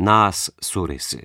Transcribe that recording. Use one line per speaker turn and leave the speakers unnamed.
Nas suresi